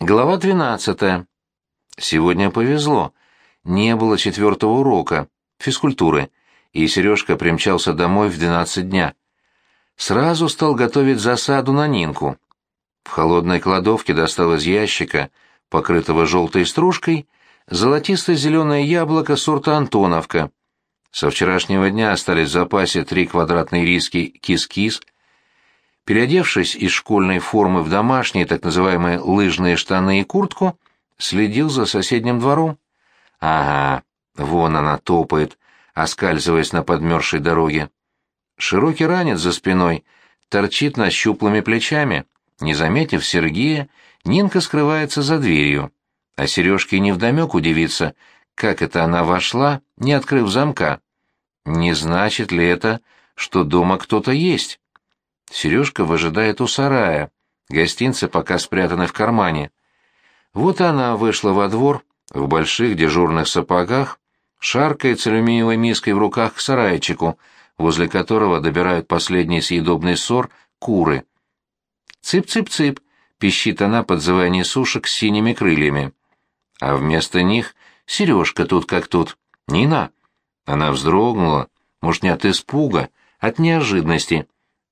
Глава 12. Сегодня повезло. Не было четвертого урока, физкультуры, и Сережка примчался домой в 12 дня. Сразу стал готовить засаду на Нинку. В холодной кладовке достал из ящика, покрытого желтой стружкой, золотисто-зеленое яблоко сорта Антоновка. Со вчерашнего дня остались в запасе три квадратные риски кис-кис — переодевшись из школьной формы в домашние так называемые лыжные штаны и куртку, следил за соседним двором. Ага, вон она топает, оскальзываясь на подмерзшей дороге. Широкий ранец за спиной торчит над щуплыми плечами. Не заметив Сергея, Нинка скрывается за дверью. А Сережке невдомек удивиться, как это она вошла, не открыв замка. Не значит ли это, что дома кто-то есть? Сережка выжидает у сарая. Гостинцы пока спрятаны в кармане. Вот она вышла во двор в больших дежурных сапогах, шаркает с алюминиевой миской в руках к сарайчику, возле которого добирают последний съедобный ссор куры. «Цып-цып-цып!» — пищит она, подзывая несушек с синими крыльями. А вместо них Сережка тут как тут. «Нина!» Она вздрогнула, может, не от испуга, от неожиданности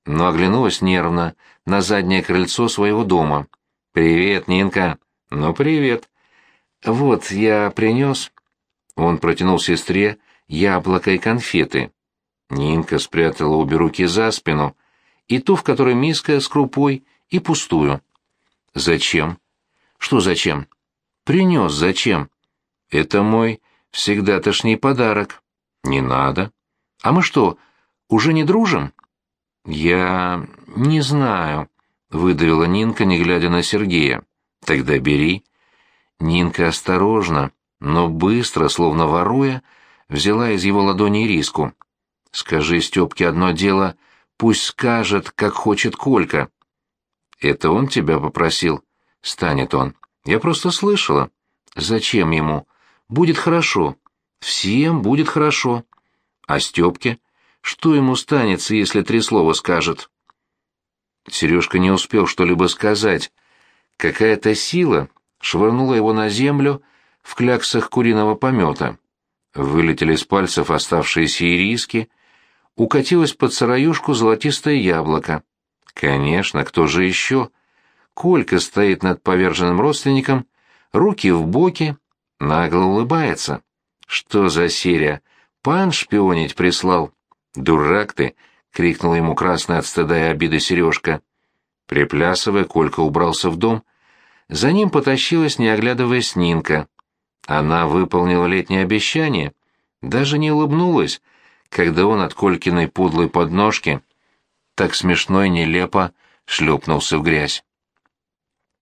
но оглянулась нервно на заднее крыльцо своего дома. «Привет, Нинка!» «Ну, привет!» «Вот, я принес...» Он протянул сестре яблоко и конфеты. Нинка спрятала обе руки за спину, и ту, в которой миска с крупой, и пустую. «Зачем?» «Что зачем?» «Принес зачем?» «Это мой всегда-тошний подарок». «Не надо». «А мы что, уже не дружим?» «Я не знаю», — выдавила Нинка, не глядя на Сергея. «Тогда бери». Нинка осторожно, но быстро, словно воруя, взяла из его ладони риску. «Скажи Степке одно дело, пусть скажет, как хочет Колька». «Это он тебя попросил?» «Станет он. Я просто слышала». «Зачем ему? Будет хорошо. Всем будет хорошо. А Степке?» Что ему станется, если три слова скажет? Сережка не успел что-либо сказать. Какая-то сила швырнула его на землю в кляксах куриного помета. Вылетели с пальцев оставшиеся ириски, укатилось под сыроюшку золотистое яблоко. Конечно, кто же еще? Колька стоит над поверженным родственником, руки в боки, нагло улыбается. Что за серия? Пан шпионить прислал. «Дурак ты!» — крикнул ему красный от стыда и обиды Сережка. Приплясывая, Колька убрался в дом. За ним потащилась, не оглядываясь, Нинка. Она выполнила летнее обещание, даже не улыбнулась, когда он от Колькиной подлой подножки так смешно и нелепо шлепнулся в грязь.